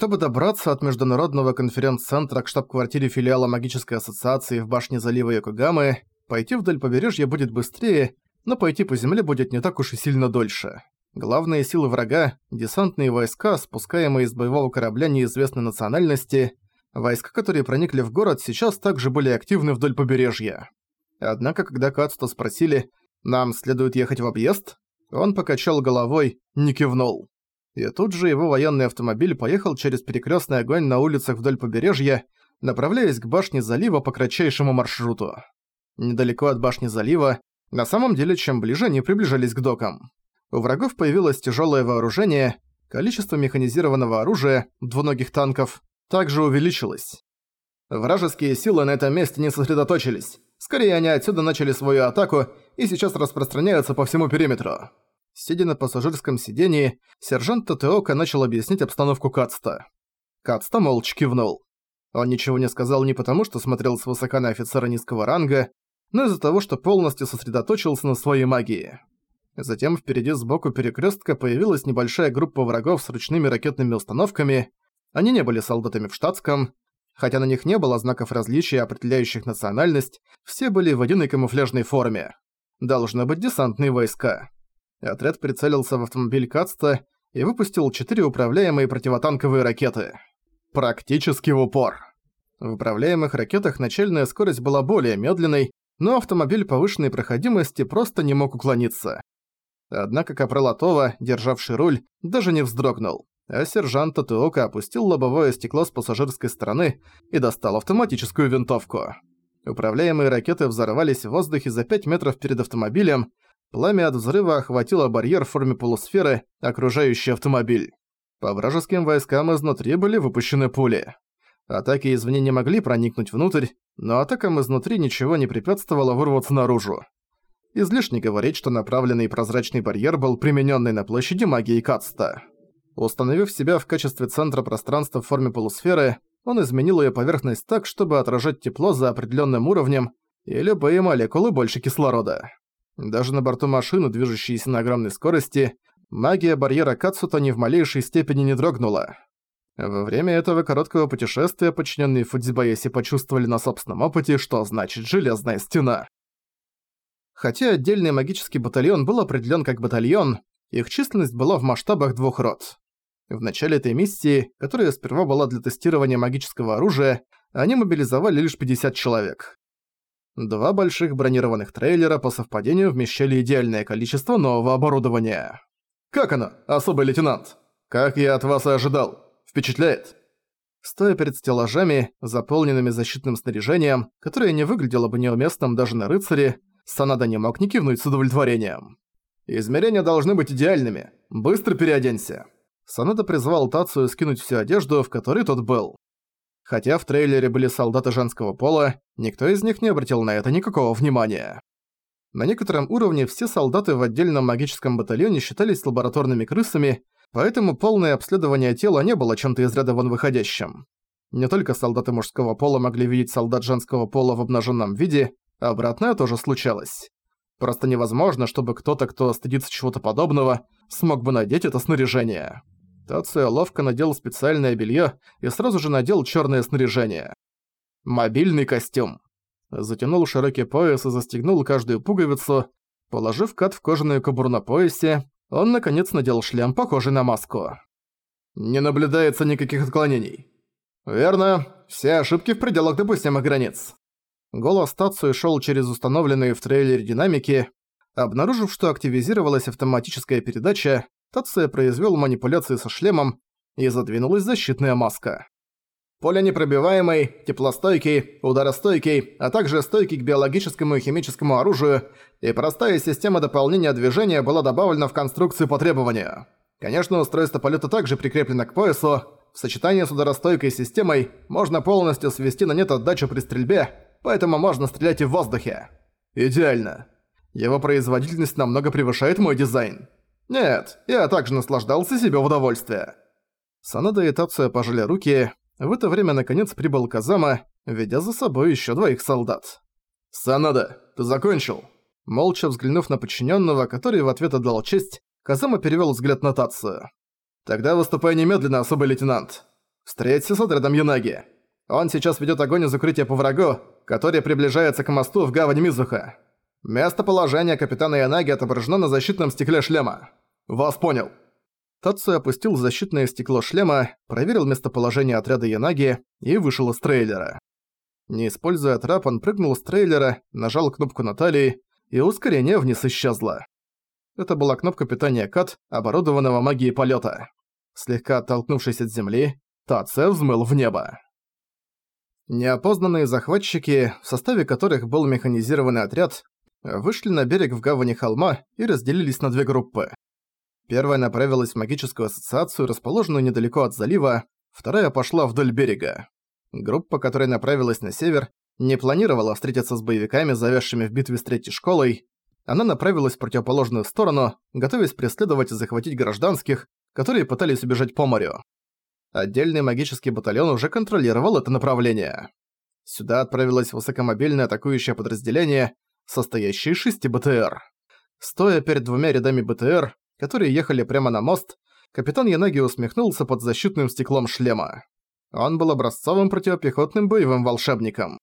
Чтобы добраться от Международного конференц-центра к штаб-квартире филиала Магической ассоциации в башне залива Йокогамы, пойти вдоль побережья будет быстрее, но пойти по земле будет не так уж и сильно дольше. Главные силы врага – десантные войска, спускаемые из боевого корабля неизвестной национальности. Войска, которые проникли в город, сейчас также были активны вдоль побережья. Однако, когда Кацто спросили «Нам следует ехать в объезд?», он покачал головой, не кивнул. И тут же его военный автомобиль поехал через перекрестный огонь на улицах вдоль побережья, направляясь к башне залива по кратчайшему маршруту. Недалеко от башни залива, на самом деле, чем ближе они приближались к докам. У врагов появилось тяжелое вооружение, количество механизированного оружия, двуногих танков, также увеличилось. Вражеские силы на этом месте не сосредоточились. Скорее, они отсюда начали свою атаку и сейчас распространяются по всему периметру. Сидя на пассажирском сидении, сержант Татеока начал объяснить обстановку Кацта. Кацта молча кивнул. Он ничего не сказал не потому, что смотрел свысока на офицера низкого ранга, но из-за того, что полностью сосредоточился на своей магии. Затем впереди сбоку перекрестка появилась небольшая группа врагов с ручными ракетными установками. Они не были солдатами в штатском. Хотя на них не было знаков различия, определяющих национальность, все были в единой камуфляжной форме. Должны быть десантные войска. Отряд прицелился в автомобиль Кацта и выпустил четыре управляемые противотанковые ракеты. Практически в упор. В управляемых ракетах начальная скорость была более медленной, но автомобиль повышенной проходимости просто не мог уклониться. Однако Капрал Атова, державший руль, даже не вздрогнул, а сержант Татуока опустил лобовое стекло с пассажирской стороны и достал автоматическую винтовку. Управляемые ракеты взорвались в воздухе за 5 метров перед автомобилем, пламя от взрыва охватило барьер в форме полусферы, окружающий автомобиль. По вражеским войскам изнутри были выпущены пули. Атаки извне не могли проникнуть внутрь, но атакам изнутри ничего не препятствовало вырваться наружу. Излишне говорить, что направленный прозрачный барьер был примененный на площади магии Кацта. Установив себя в качестве центра пространства в форме полусферы, он изменил ее поверхность так, чтобы отражать тепло за определенным уровнем и любые молекулы больше кислорода. Даже на борту машины, движущейся на огромной скорости, магия барьера Кацута ни в малейшей степени не дрогнула. Во время этого короткого путешествия подчиненные Фудзибаеси почувствовали на собственном опыте, что значит «железная стена». Хотя отдельный магический батальон был определен как батальон, их численность была в масштабах двух рот. В начале этой миссии, которая сперва была для тестирования магического оружия, они мобилизовали лишь 50 человек. Два больших бронированных трейлера по совпадению вмещали идеальное количество нового оборудования. «Как оно, особый лейтенант? Как я от вас и ожидал. Впечатляет?» Стоя перед стеллажами, заполненными защитным снаряжением, которое не выглядело бы неуместным даже на рыцаре, Санада не мог не кивнуть с удовлетворением. «Измерения должны быть идеальными. Быстро переоденься». Санада призвал Тацию скинуть всю одежду, в которой тот был. Хотя в трейлере были солдаты женского пола, никто из них не обратил на это никакого внимания. На некотором уровне все солдаты в отдельном магическом батальоне считались лабораторными крысами, поэтому полное обследование тела не было чем-то из ряда вон выходящим. Не только солдаты мужского пола могли видеть солдат женского пола в обнаженном виде, Обратное тоже случалось. Просто невозможно, чтобы кто-то, кто стыдится чего-то подобного, смог бы надеть это снаряжение. Тация ловко надел специальное белье и сразу же надел черное снаряжение. Мобильный костюм. Затянул широкий пояс и застегнул каждую пуговицу. Положив кат в кожаную кобуру на поясе, он наконец надел шлем, похожий на маску. Не наблюдается никаких отклонений. Верно, все ошибки в пределах допустимых границ. Голос Тацию шел через установленные в трейлере динамики. Обнаружив, что активизировалась автоматическая передача, Тация произвел манипуляции со шлемом и задвинулась защитная маска. Поле непробиваемый, теплостойкий, ударостойкий, а также стойкий к биологическому и химическому оружию, и простая система дополнения движения была добавлена в конструкцию по требованию. Конечно, устройство полета также прикреплено к поясу. В сочетании с ударостойкой системой можно полностью свести на нет отдачу при стрельбе, поэтому можно стрелять и в воздухе. Идеально. Его производительность намного превышает мой дизайн. Нет, я также наслаждался себе в удовольствие. Санада и Тация пожали руки. В это время наконец прибыл Казама, ведя за собой еще двоих солдат. «Санада, ты закончил?» Молча взглянув на подчиненного, который в ответ отдал честь, Казама перевел взгляд на Тацию. «Тогда выступай немедленно, особый лейтенант. Встреться с отрядом Юнаги. Он сейчас ведет огонь из укрытия по врагу, который приближается к мосту в гавань Мизуха. Местоположение капитана Янаги отображено на защитном стекле шлема. Вас понял. Тацу опустил защитное стекло шлема, проверил местоположение отряда Янаги и вышел из трейлера. Не используя трап, он прыгнул с трейлера, нажал кнопку на талии, и ускорение вниз исчезло. Это была кнопка питания КАТ, оборудованного магией полета. Слегка оттолкнувшись от земли, Таце взмыл в небо. Неопознанные захватчики, в составе которых был механизированный отряд, вышли на берег в гавани холма и разделились на две группы. Первая направилась в магическую ассоциацию, расположенную недалеко от залива, вторая пошла вдоль берега. Группа, которая направилась на север, не планировала встретиться с боевиками, завязшими в битве с третьей школой. Она направилась в противоположную сторону, готовясь преследовать и захватить гражданских, которые пытались убежать по морю. Отдельный магический батальон уже контролировал это направление. Сюда отправилось высокомобильное атакующее подразделение, состоящее из шести БТР. Стоя перед двумя рядами БТР, которые ехали прямо на мост, капитан Янаги усмехнулся под защитным стеклом шлема. Он был образцовым противопехотным боевым волшебником.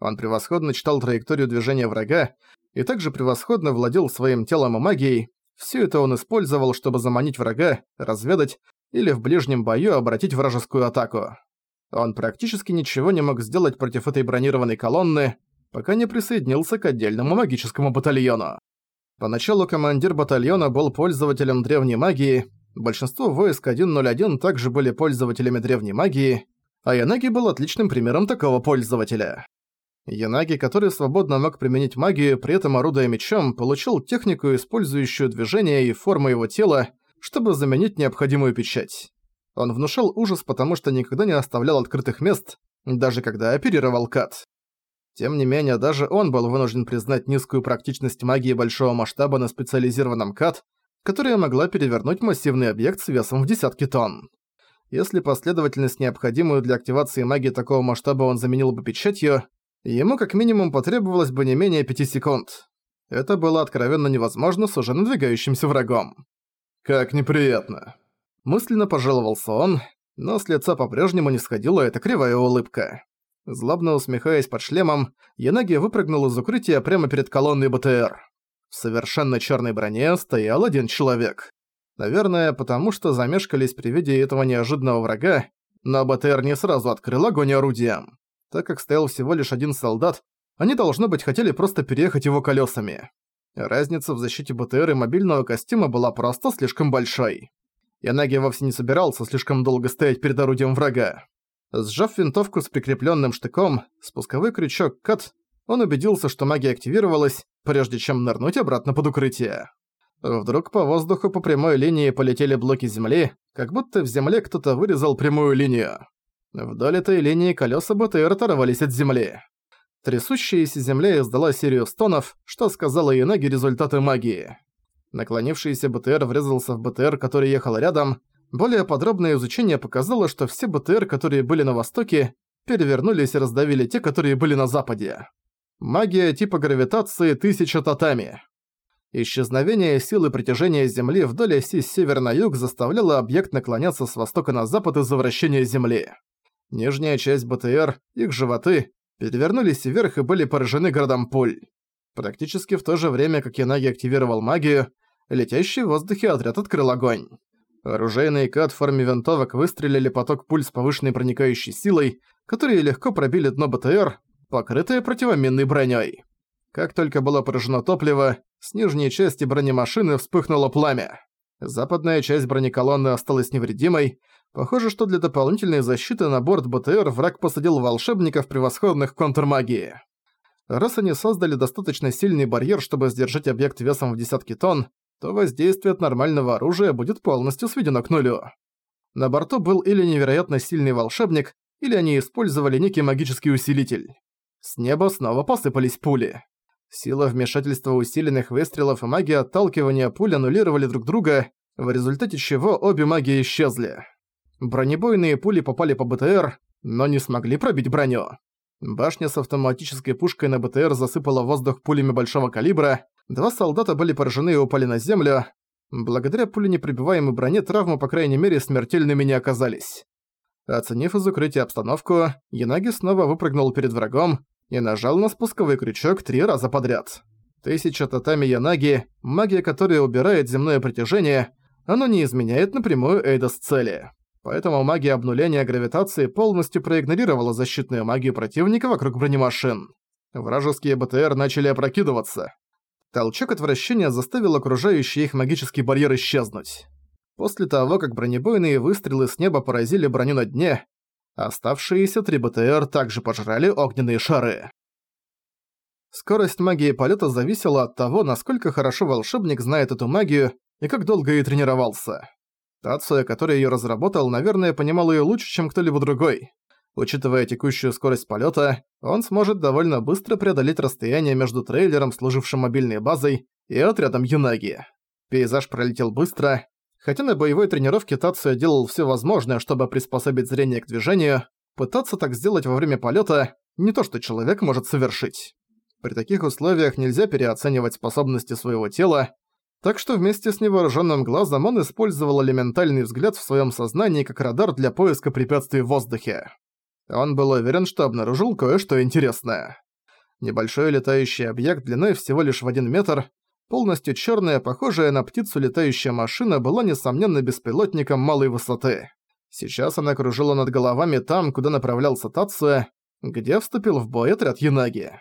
Он превосходно читал траекторию движения врага и также превосходно владел своим телом и магией. Все это он использовал, чтобы заманить врага, разведать или в ближнем бою обратить вражескую атаку. Он практически ничего не мог сделать против этой бронированной колонны, пока не присоединился к отдельному магическому батальону. Поначалу командир батальона был пользователем древней магии, большинство войск 101 также были пользователями древней магии, а Янаги был отличным примером такого пользователя. Янаги, который свободно мог применить магию, при этом орудуя мечом, получил технику, использующую движение и форму его тела, чтобы заменить необходимую печать. Он внушал ужас, потому что никогда не оставлял открытых мест, даже когда оперировал Кат. Тем не менее, даже он был вынужден признать низкую практичность магии большого масштаба на специализированном КАТ, которая могла перевернуть массивный объект с весом в десятки тонн. Если последовательность, необходимую для активации магии такого масштаба он заменил бы печатью, ему как минимум потребовалось бы не менее пяти секунд. Это было откровенно невозможно с уже надвигающимся врагом. «Как неприятно!» Мысленно пожаловался он, но с лица по-прежнему не сходила эта кривая улыбка. Злобно усмехаясь под шлемом, Янаги выпрыгнул из укрытия прямо перед колонной БТР. В совершенно черной броне стоял один человек. Наверное, потому что замешкались при виде этого неожиданного врага, но БТР не сразу открыл огонь орудием. Так как стоял всего лишь один солдат, они, должно быть, хотели просто переехать его колесами. Разница в защите БТР и мобильного костюма была просто слишком большой. Янаги вовсе не собирался слишком долго стоять перед орудием врага. Сжав винтовку с прикрепленным штыком, спусковой крючок «Кат», он убедился, что магия активировалась, прежде чем нырнуть обратно под укрытие. Вдруг по воздуху по прямой линии полетели блоки земли, как будто в земле кто-то вырезал прямую линию. Вдоль этой линии колеса БТР оторвались от земли. Трясущаяся земля издала серию стонов, что сказала Янаги результаты магии. Наклонившийся БТР врезался в БТР, который ехал рядом, более подробное изучение показало, что все БТР, которые были на востоке, перевернулись и раздавили те, которые были на западе. Магия типа гравитации тысяча татами. Исчезновение силы притяжения Земли вдоль оси с севера на юг заставляло объект наклоняться с востока на запад из-за вращения Земли. Нижняя часть БТР, их животы, перевернулись вверх и были поражены градом пуль. Практически в то же время, как Янаги активировал магию, летящий в воздухе отряд открыл огонь. Оружейные кат в форме винтовок выстрелили поток пуль с повышенной проникающей силой, которые легко пробили дно БТР, покрытое противоминной броней. Как только было поражено топливо, с нижней части бронемашины вспыхнуло пламя. Западная часть бронеколонны осталась невредимой. Похоже, что для дополнительной защиты на борт БТР враг посадил волшебников превосходных контрмагии. Раз они создали достаточно сильный барьер, чтобы сдержать объект весом в десятки тонн, то воздействие от нормального оружия будет полностью сведено к нулю. На борту был или невероятно сильный волшебник, или они использовали некий магический усилитель. С неба снова посыпались пули. Сила вмешательства усиленных выстрелов и магия отталкивания пуль аннулировали друг друга, в результате чего обе магии исчезли. Бронебойные пули попали по БТР, но не смогли пробить броню. Башня с автоматической пушкой на БТР засыпала воздух пулями большого калибра, Два солдата были поражены и упали на землю. Благодаря пуленепробиваемой броне травмы, по крайней мере, смертельными не оказались. Оценив из укрытия обстановку, Янаги снова выпрыгнул перед врагом и нажал на спусковой крючок три раза подряд. Тысяча татами Янаги, магия которая убирает земное притяжение, оно не изменяет напрямую Эйдос цели. Поэтому магия обнуления гравитации полностью проигнорировала защитную магию противника вокруг бронемашин. Вражеские БТР начали опрокидываться. Толчок отвращения заставил окружающий их магический барьер исчезнуть. После того, как бронебойные выстрелы с неба поразили броню на дне, оставшиеся три БТР также пожрали огненные шары. Скорость магии полета зависела от того, насколько хорошо волшебник знает эту магию и как долго ей тренировался. Тацуя, который её разработал, наверное, понимал её лучше, чем кто-либо другой. Учитывая текущую скорость полёта, он сможет довольно быстро преодолеть расстояние между трейлером, служившим мобильной базой, и отрядом Юнаги. Пейзаж пролетел быстро. Хотя на боевой тренировке Тацуя делал всё возможное, чтобы приспособить зрение к движению, пытаться так сделать во время полёта – не то, что человек может совершить. При таких условиях нельзя переоценивать способности своего тела, так что вместе с невооруженным глазом он использовал элементальный взгляд в своем сознании как радар для поиска препятствий в воздухе. Он был уверен, что обнаружил кое-что интересное. Небольшой летающий объект длиной всего лишь в один метр, полностью черная, похожая на птицу летающая машина была, несомненно, беспилотником малой высоты. Сейчас она кружила над головами там, куда направлялся Тацуя, где вступил в бой отряд Янаги.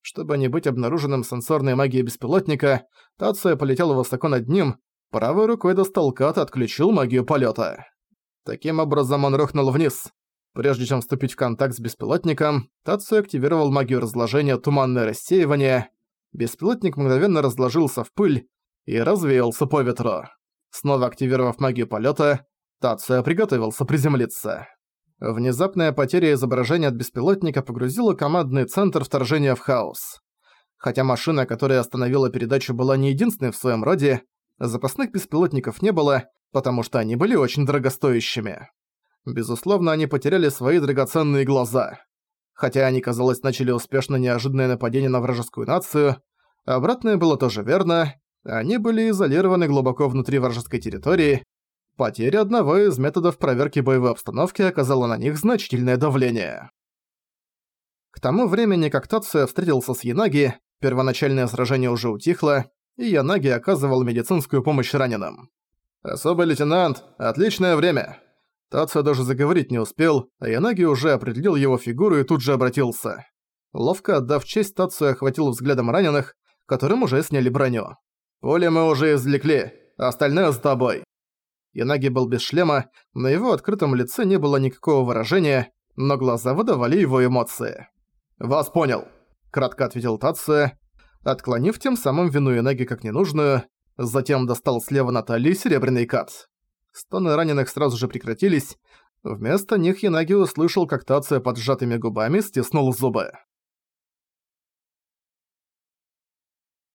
Чтобы не быть обнаруженным сенсорной магией беспилотника, Тация полетел высоко над ним, правой рукой достал кат и отключил магию полета. Таким образом он рухнул вниз. Прежде чем вступить в контакт с беспилотником, Тацию активировал магию разложения «Туманное рассеивание». Беспилотник мгновенно разложился в пыль и развеялся по ветру. Снова активировав магию полета, Тация приготовился приземлиться. Внезапная потеря изображения от беспилотника погрузила командный центр вторжения в хаос. Хотя машина, которая остановила передачу, была не единственной в своем роде, запасных беспилотников не было, потому что они были очень дорогостоящими. Безусловно, они потеряли свои драгоценные глаза. Хотя они, казалось, начали успешно неожиданное нападение на вражескую нацию, обратное было тоже верно, они были изолированы глубоко внутри вражеской территории, Потеря одного из методов проверки боевой обстановки оказала на них значительное давление. К тому времени, как Тацуя встретился с Янаги, первоначальное сражение уже утихло, и Янаги оказывал медицинскую помощь раненым. «Особый лейтенант, отличное время!» Тацуя даже заговорить не успел, а Янаги уже определил его фигуру и тут же обратился. Ловко отдав честь, Тацуя охватил взглядом раненых, которым уже сняли броню. «Пули мы уже извлекли, остальное с тобой». Янаги был без шлема, на его открытом лице не было никакого выражения, но глаза выдавали его эмоции. «Вас понял», — кратко ответил Тация, отклонив тем самым вину Янаги как ненужную, затем достал слева на талии серебряный кат. Стоны раненых сразу же прекратились, вместо них Янаги услышал, как Тация под сжатыми губами стиснул зубы.